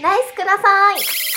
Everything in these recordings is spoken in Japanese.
ライスください。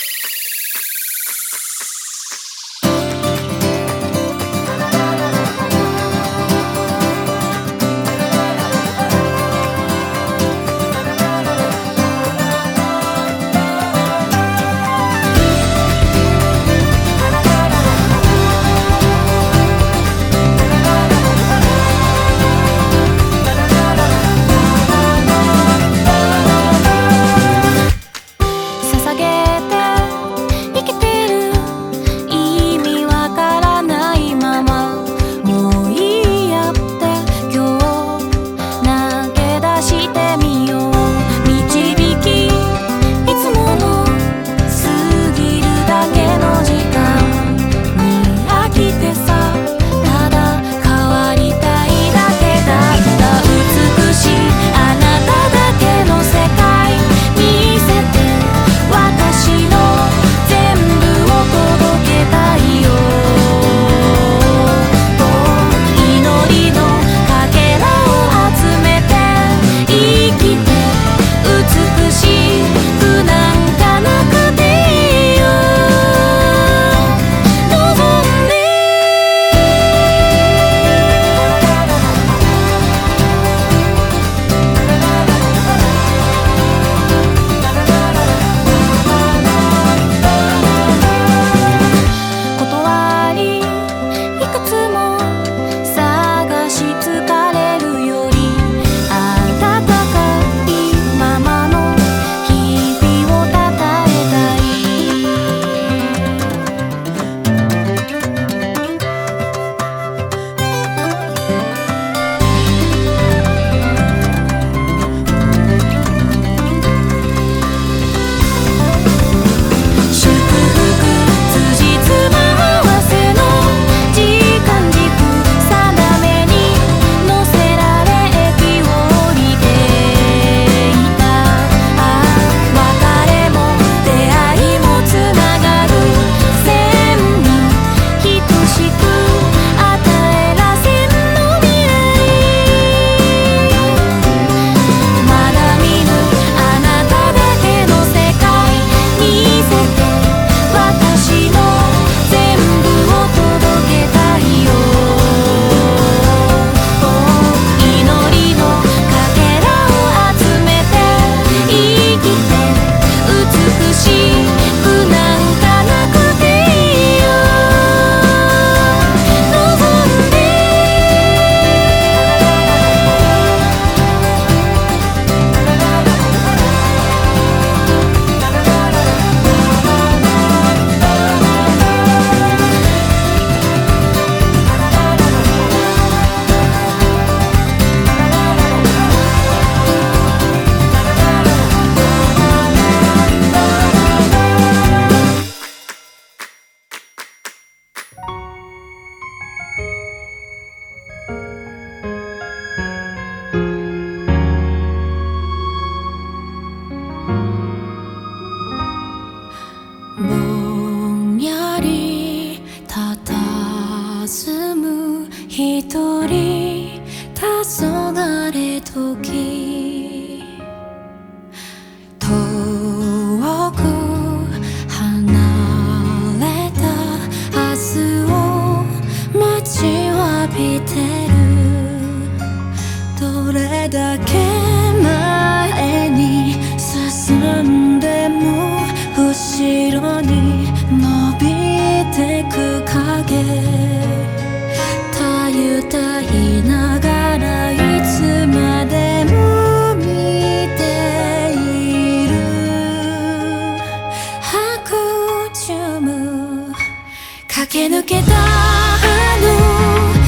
駆け抜けたあの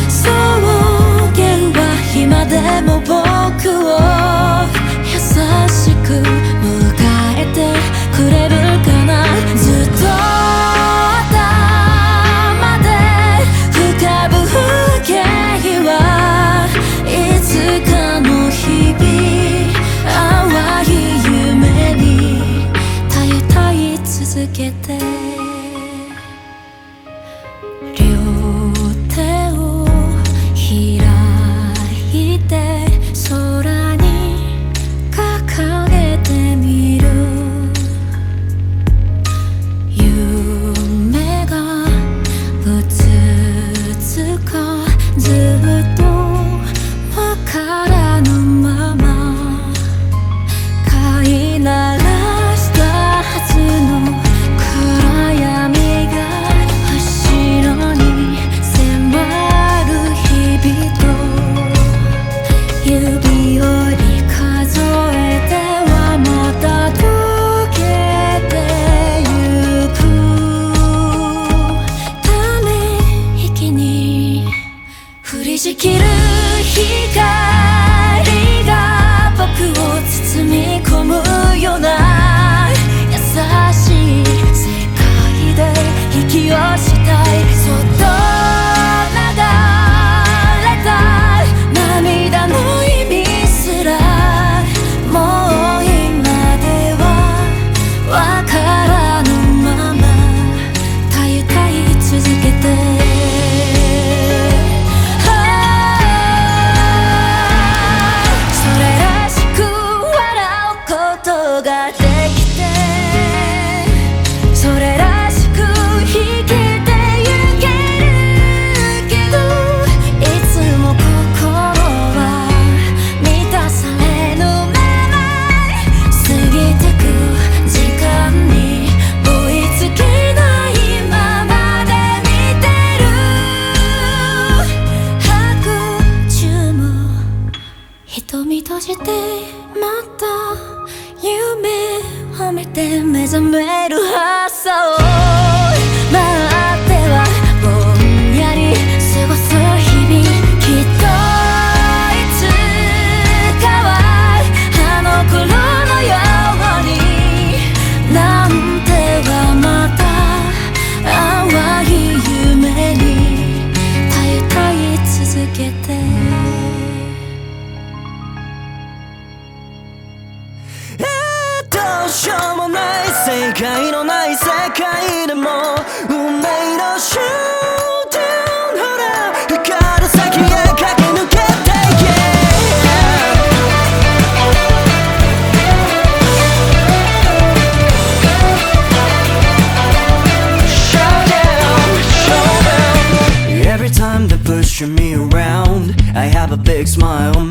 草原は今でも僕を優しく迎えてくれるかなずっと頭で浮かぶ風景はいつかの日々淡い夢に耐えたい続けて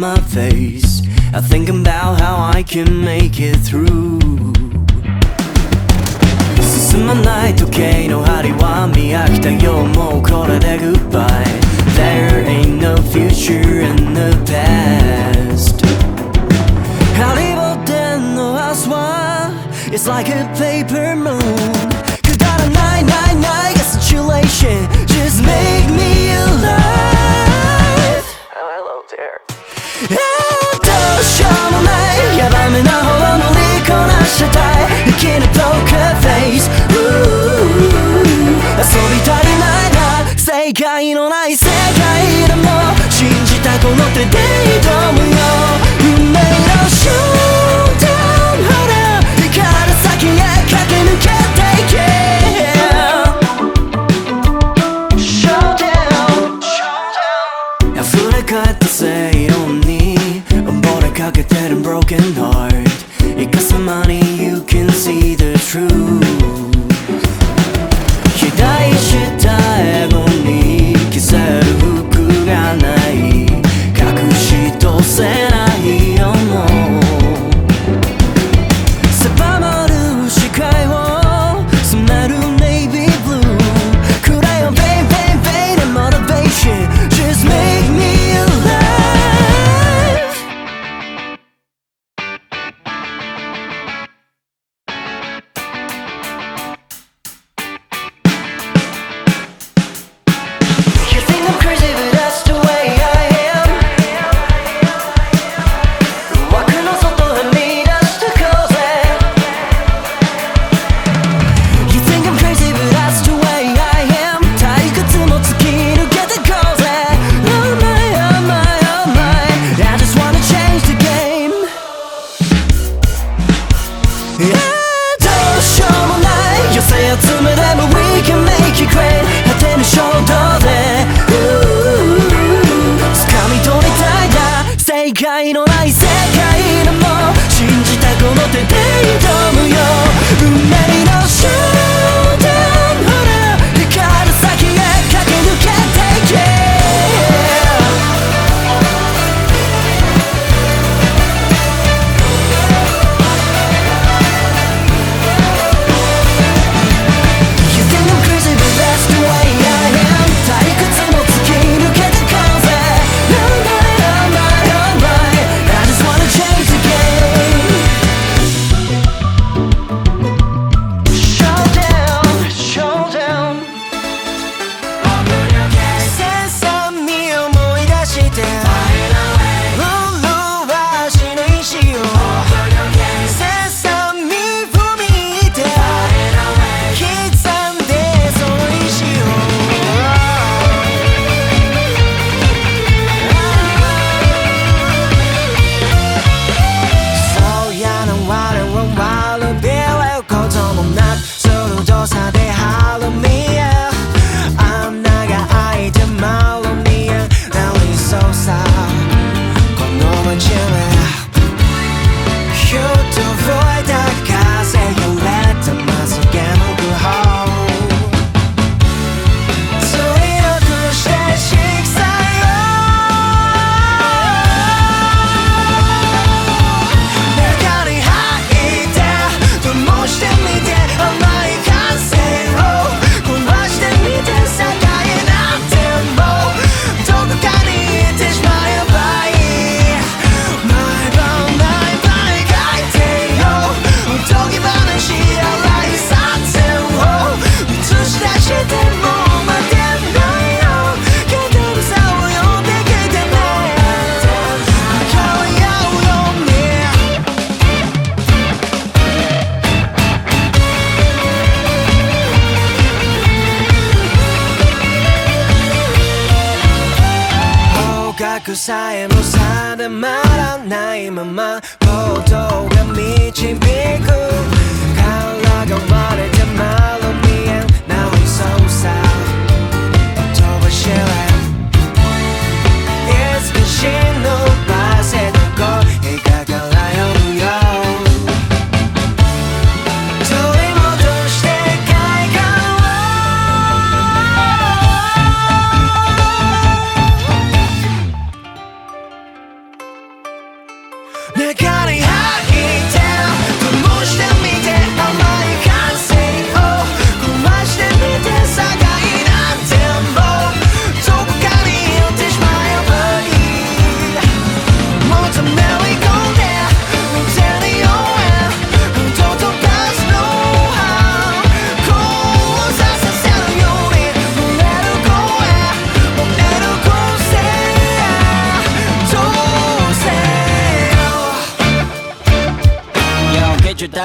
my face. I think about how I can make it through. 進まない時計の針は見飽きたよもうこれで Goodbye There ain't no future in the past ハリボテンの明日は It's like a paper moon くだらないないないが situation ないヤバめなほど乗りこなしたい。生きるポーカーフェイス。遊び足りないな。正解のない世界でも。信じたこの手で挑む。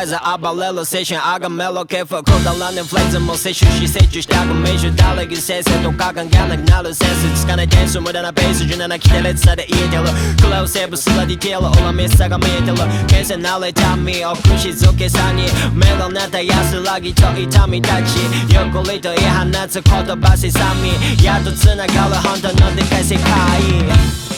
preza a balelo Seixem agamelo que fa kondalan infleximo Seixu shi seixu shtagu meishu Daleg i sese to kagan ganak nalu sese Tsukanai tensu muda na ペース17期で列差で言えてるクラウセーブすらディテールオラミスさが見えてる形成慣れた身を静けさに目がなった安らぎと痛みたちゆっくりと言い放つ言葉せさみやっと繋がる本当のでかい世界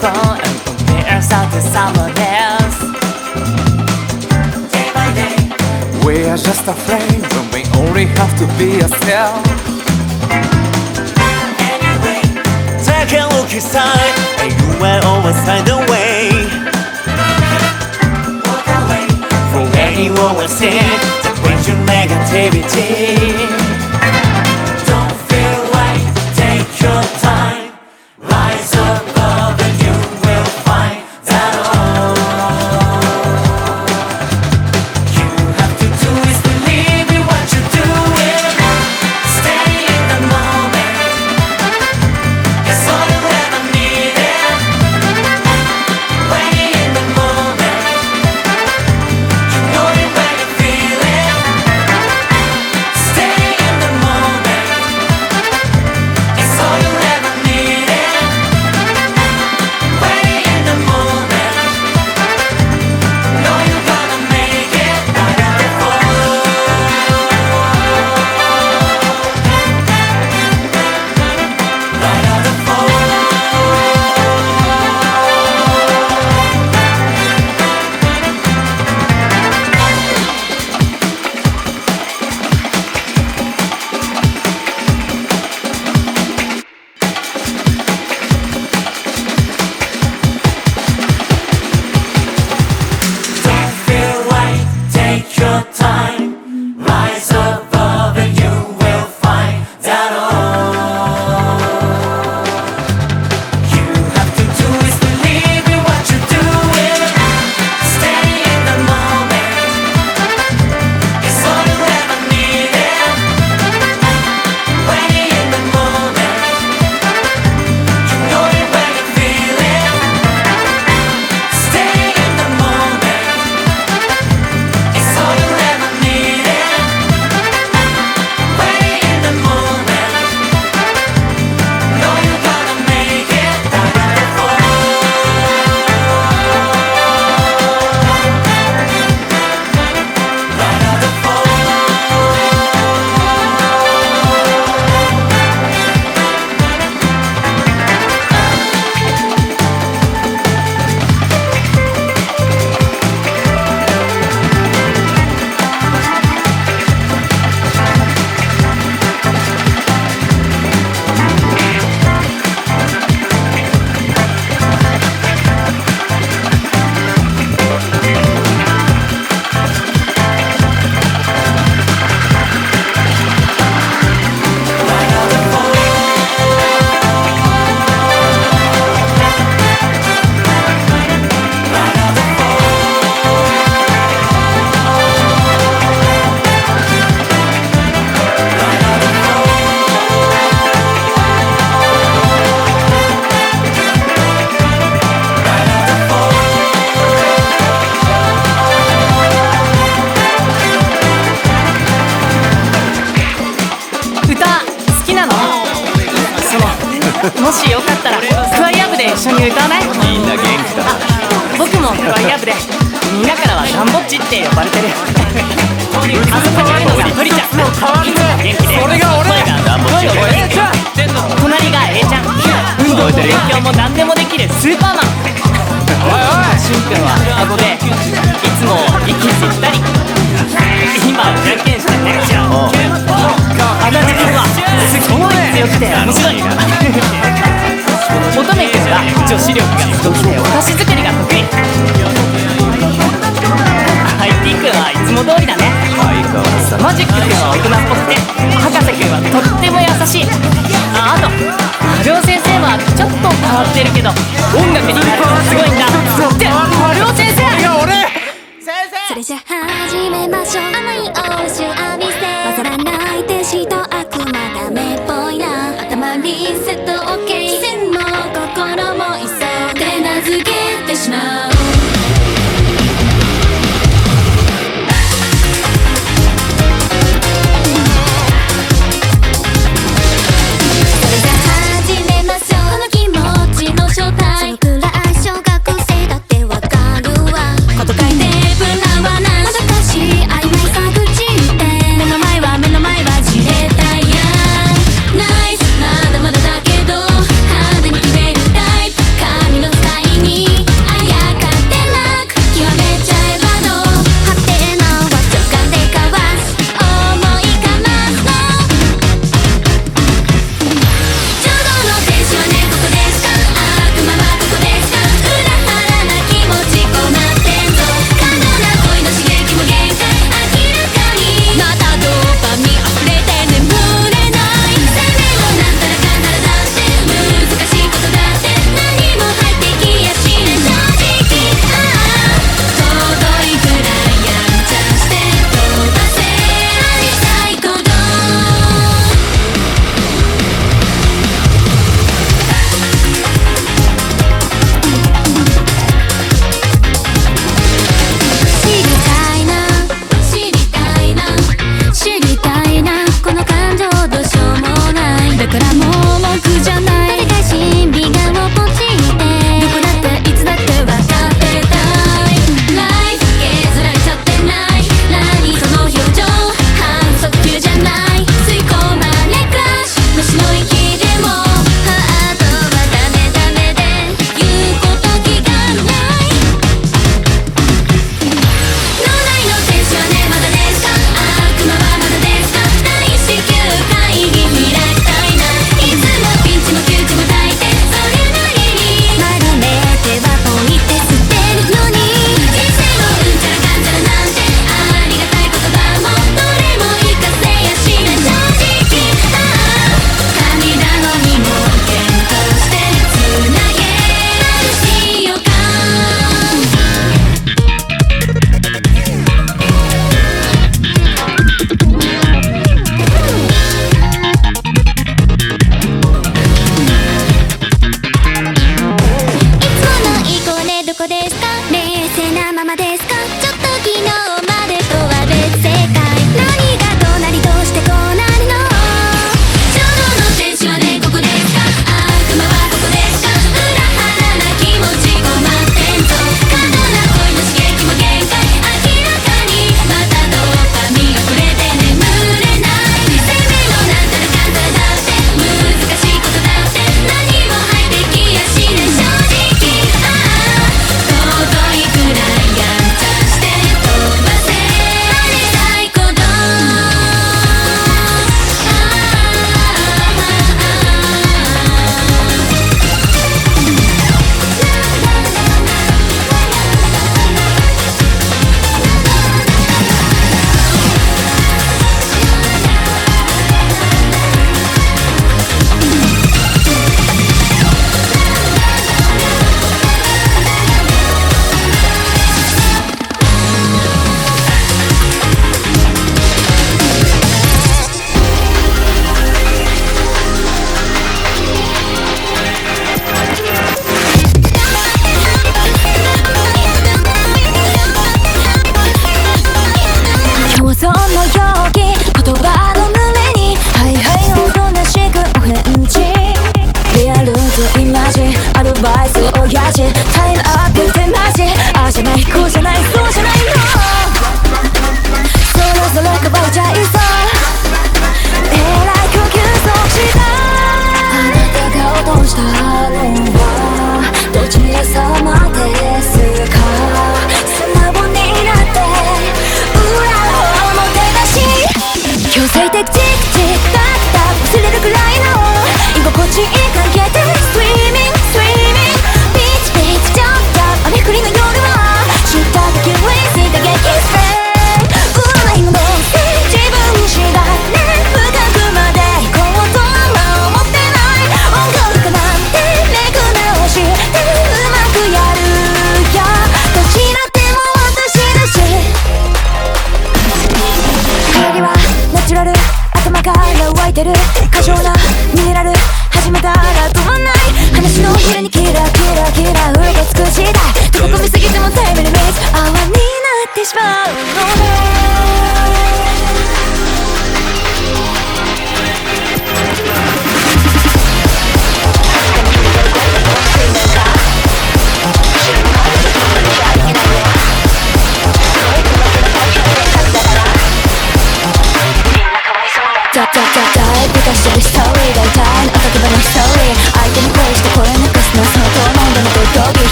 fall and compare the to someone else. Day by day, we are just afraid when we only have to be ourselves. Anyway, take a look inside, and you will always find a way. Walk away from anyone and see the negativity.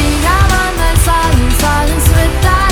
die haben ein Fallen, fallen, es wird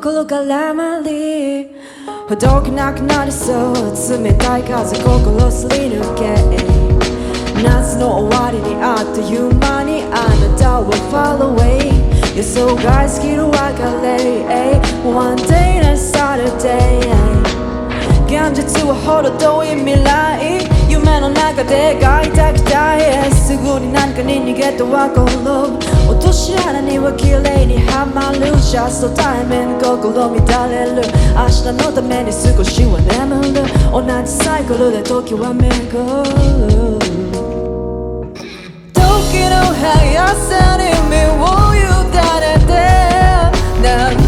心からまりほどけなくなりそう冷たい風心すり抜け夏の終わりにあっという間にあなたは fall away 予想外すぎる別れ One day next Saturday 現実はほど遠い。未来夢の中で描い。た期待すぐに何かに逃げては転ぶ少し穴には綺麗にはまる。Just the time 心乱れる。明日のために少しは眠る。同じサイクルで時は巡る時の速さに身を委ねて。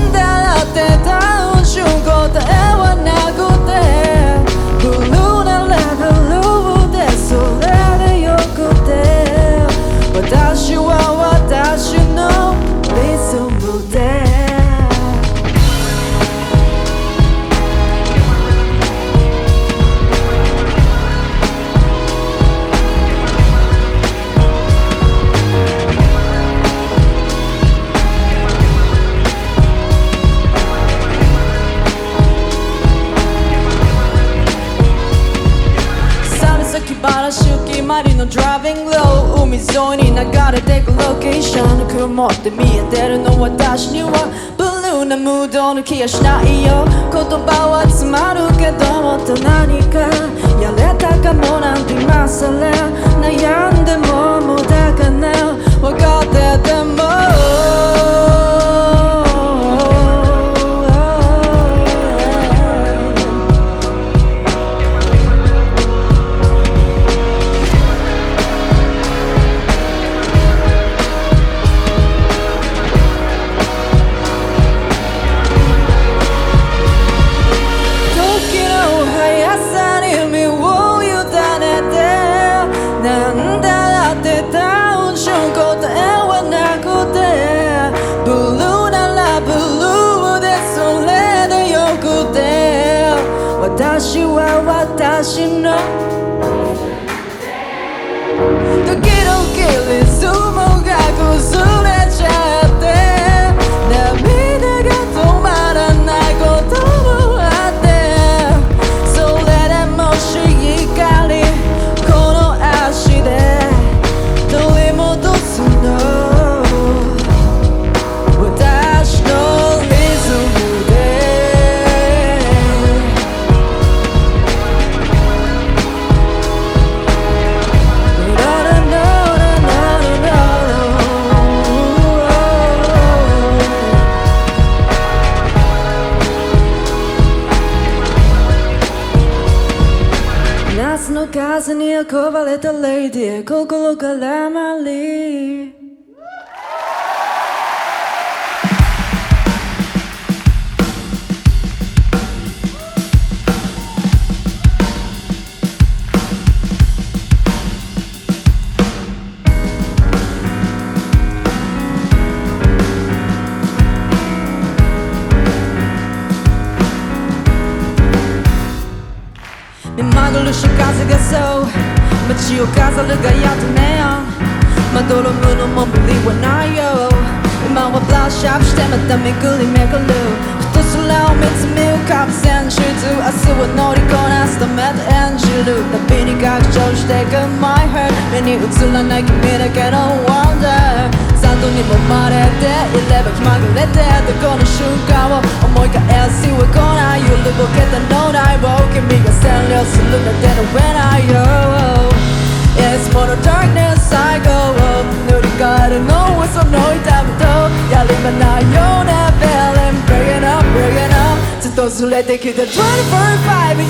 海沿いに流れてくロケーション曇って見えてるの私にはブルーなムードの気がしないよ。言葉は詰まるけどもっと何かやれたかもなんて今更。悩んでも無駄かな。分かってても。風に憧れたレイ街を飾るがやっとネオンまどろむのも無理はないよ今はブラッシュアップしてまた巡り巡るふと空を見つめ浮かぶ戦術明日を乗りこなすためと演じる旅に拡張していく My heart 目に映らない君だけの Wonder 里にもまれていれば気まぐれてどこの瞬間を思い返すは来ない揺るぼけた脳内を君が占領するなんての When I yo It's more the darkness I go 塗り替えるのはその痛みとやり場ないような feeling Breaking up, breaking up ずっとずれてきた24-5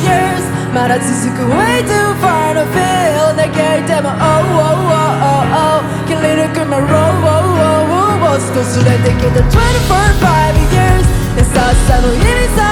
years まだ続く way too far to feel 嘆いても oh oh oh oh oh 切り抜く my road oh oh oh oh 少しずれてきた24-5 years 優しさの意味さ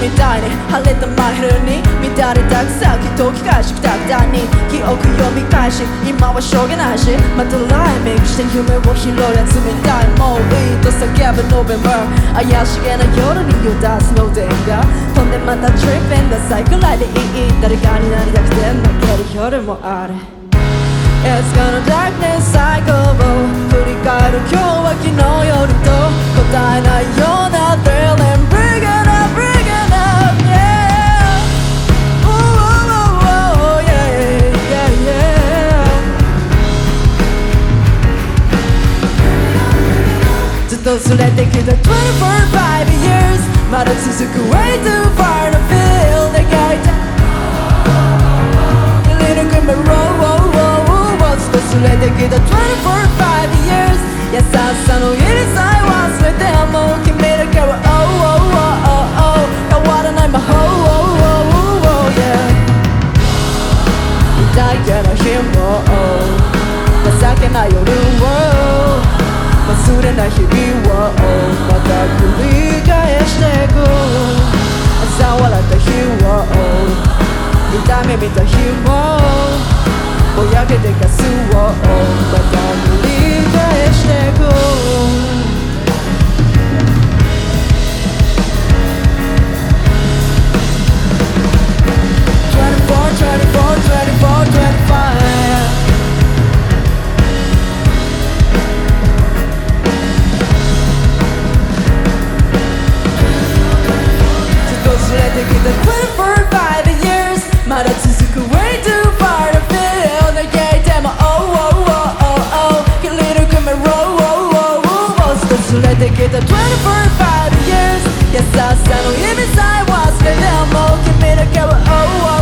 みたいに晴れた真昼に乱れた草木とき返しくたくたに記憶読み返し今はしょうがない。しまたライミングして夢を拾い集めたいもうい。いと叫ぶノベンバー怪しげな夜に夜出すの電が飛んでまたトリップンだサイクライでいい。誰かになりたくて泣ける夜もある It's gonna darkness cycle を振り返る今日は昨日よりと答えないような Thrilling と連れてきた24-5 years まだ続く way too far to feel the gate little girl, me roll, roll, roll, roll ずっと連れてきた24-5 years 優しさの入りさえ忘れてもう君だけは Oh, oh, oh, oh, oh 変わらない魔法 Oh, oh, oh, oh, yeah 痛いけど日も情けない夜を 忘れない日々はまた繰り返していく。嘲笑った日見た日ぼやけてをまた繰り返していく。24, 24, 25 Supposed to let it get the 24-5 years まだ続く way too far to feel のゲーテも Oh, oh, oh, oh, oh キリルクメ roll, roll, roll, roll ずっと連れてきた24-5 years 優しさの意味さえ忘れても君だけは Oh, oh, oh, oh,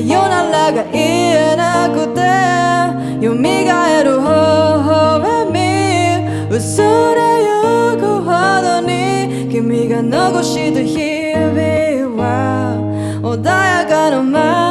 ってさよならが言えなくて蘇る微笑み。薄れゆくほどに君が残した日々は穏やかなまま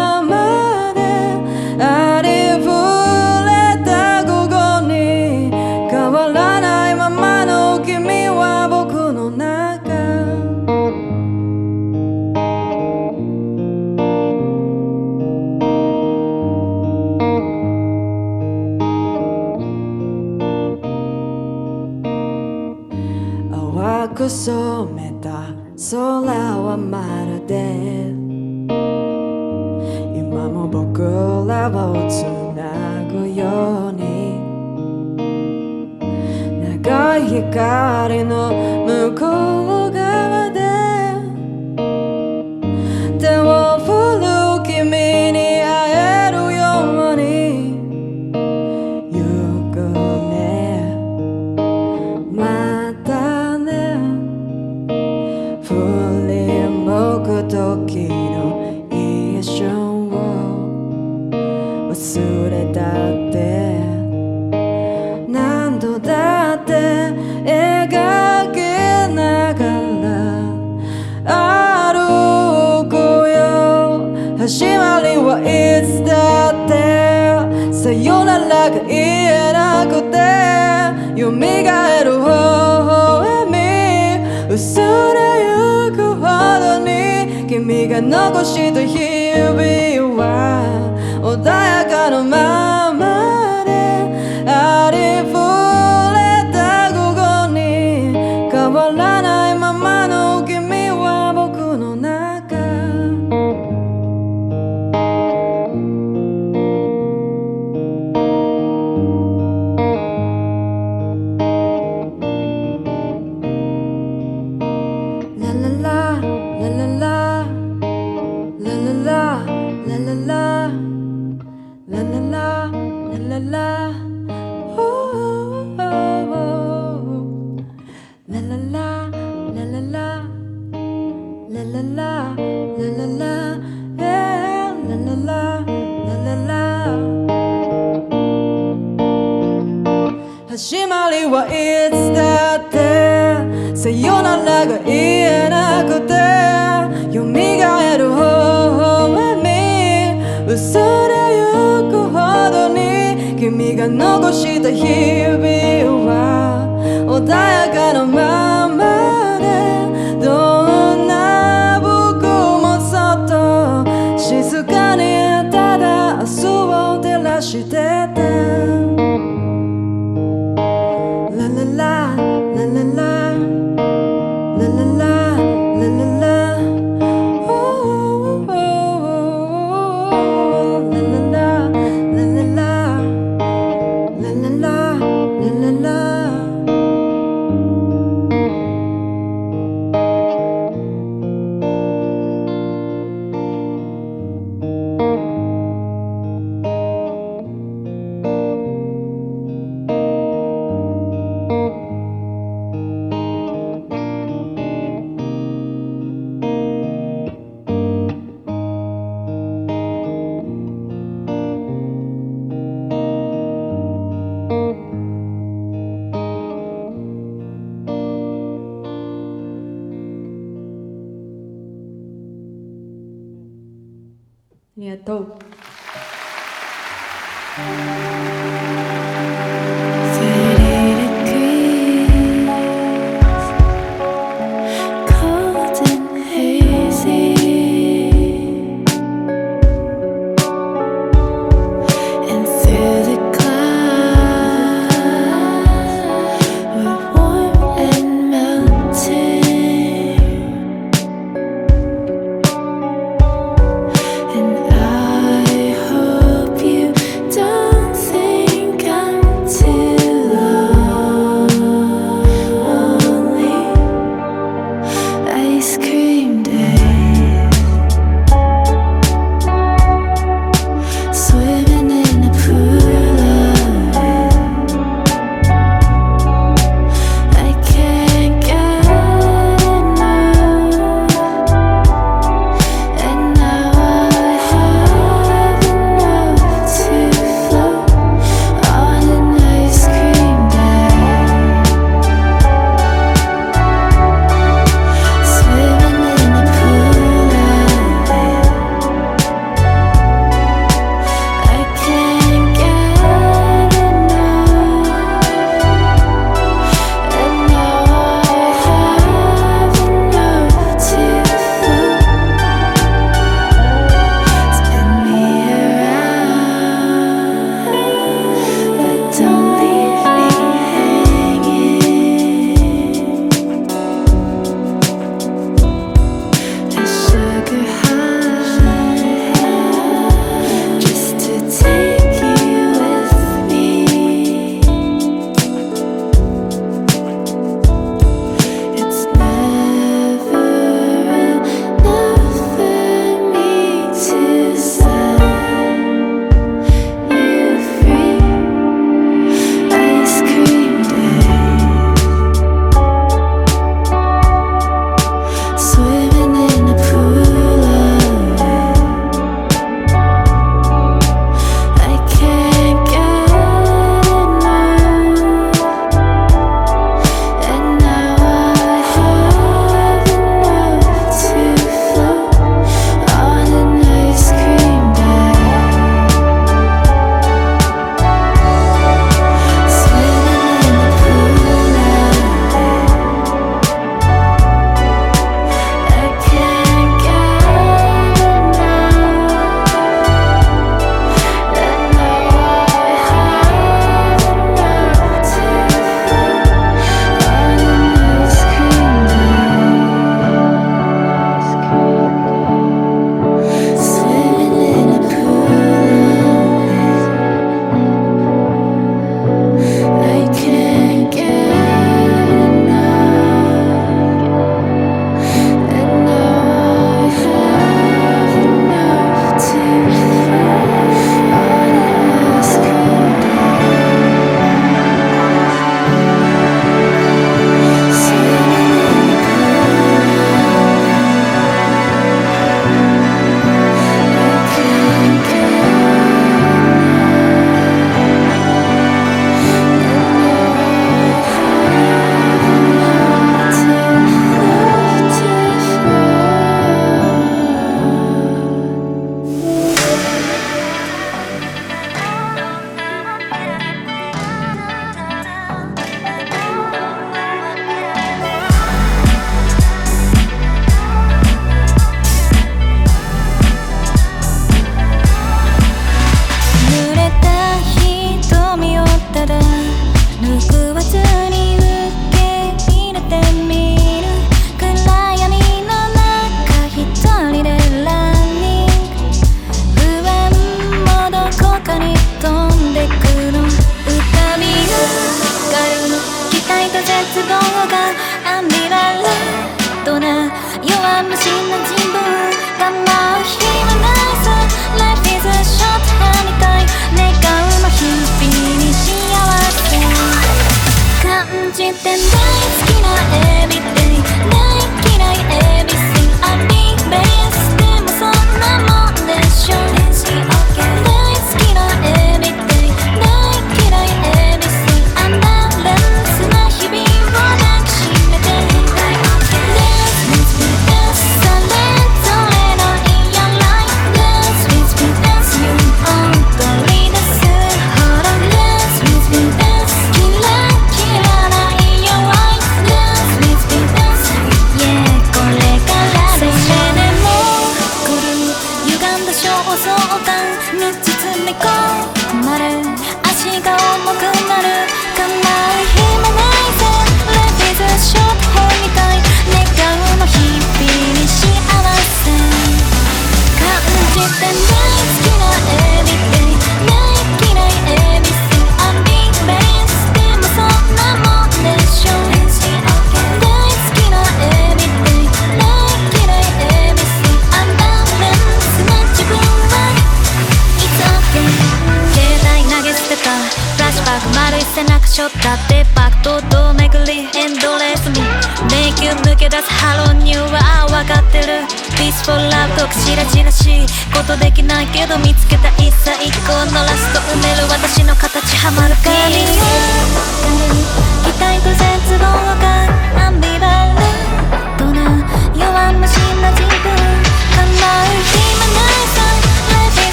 the. tâu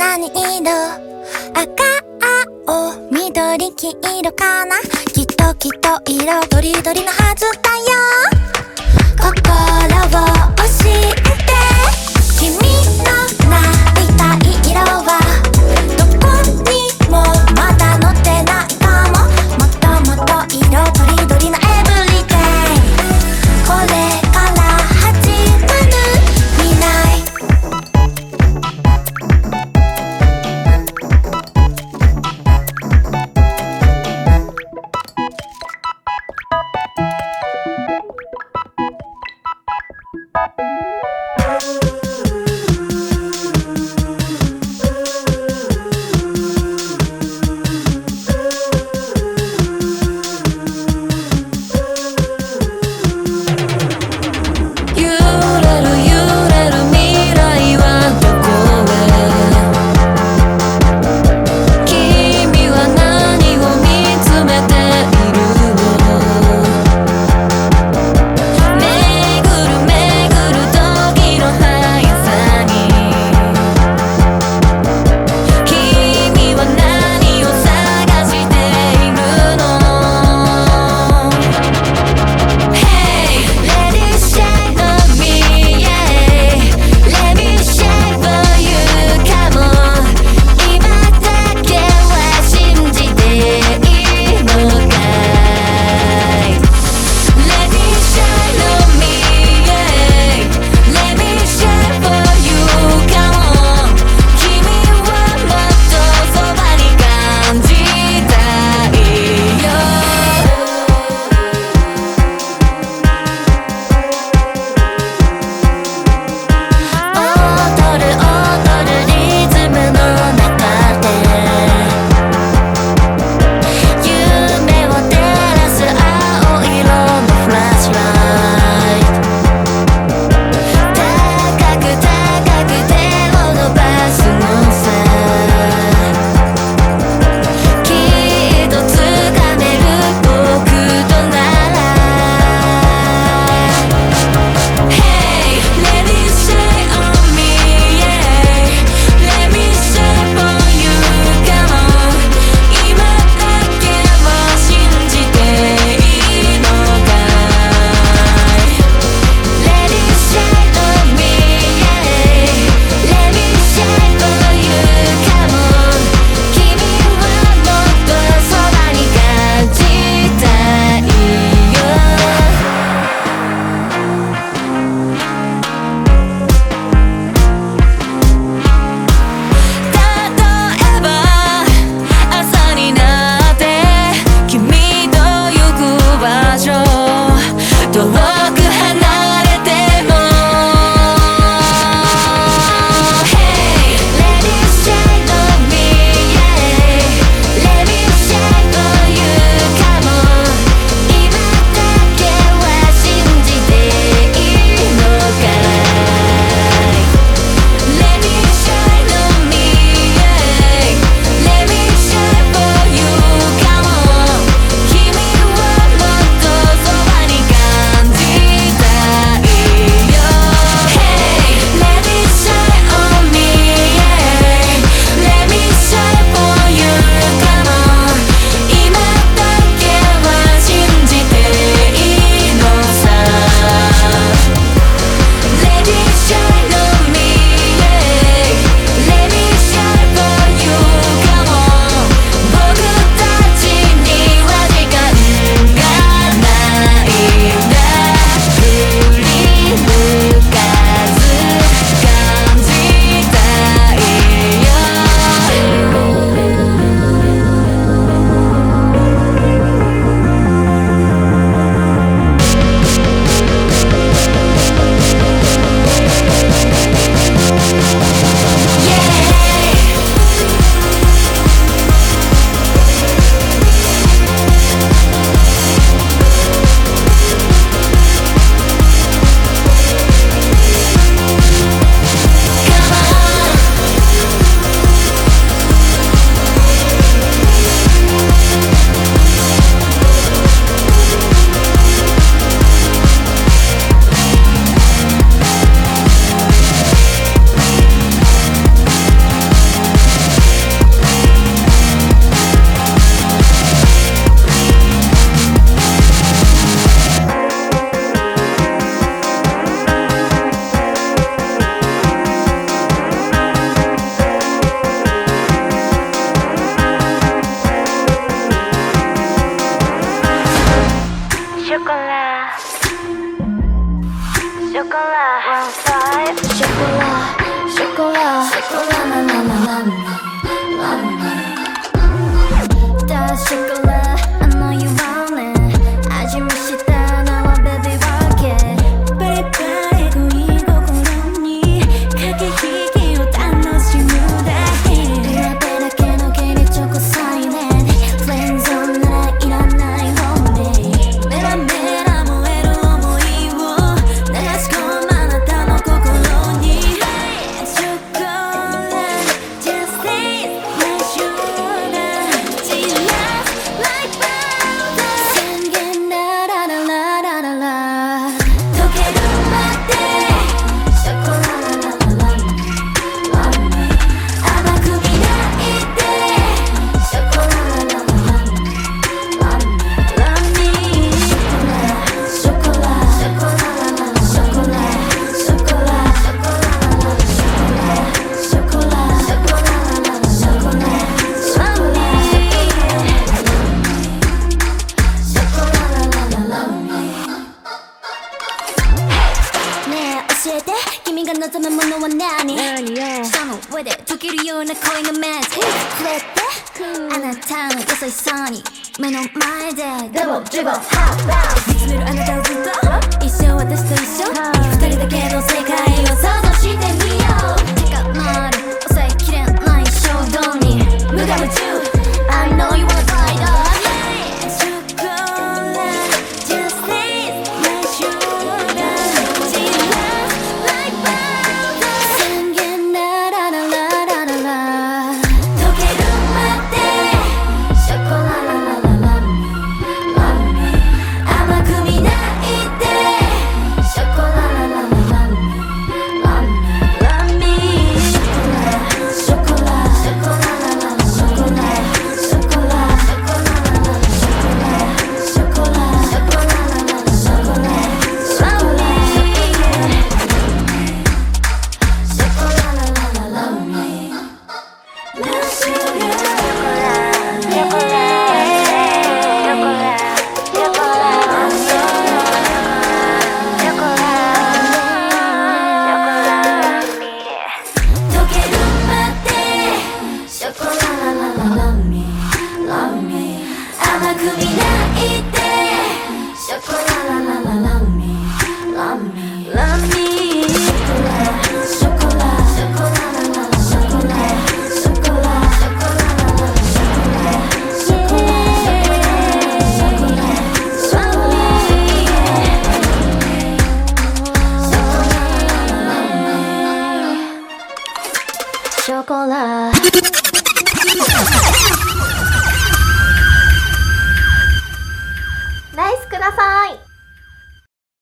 何色？赤青緑黄色かな？きっときっと色とりどりのはずだよ。心を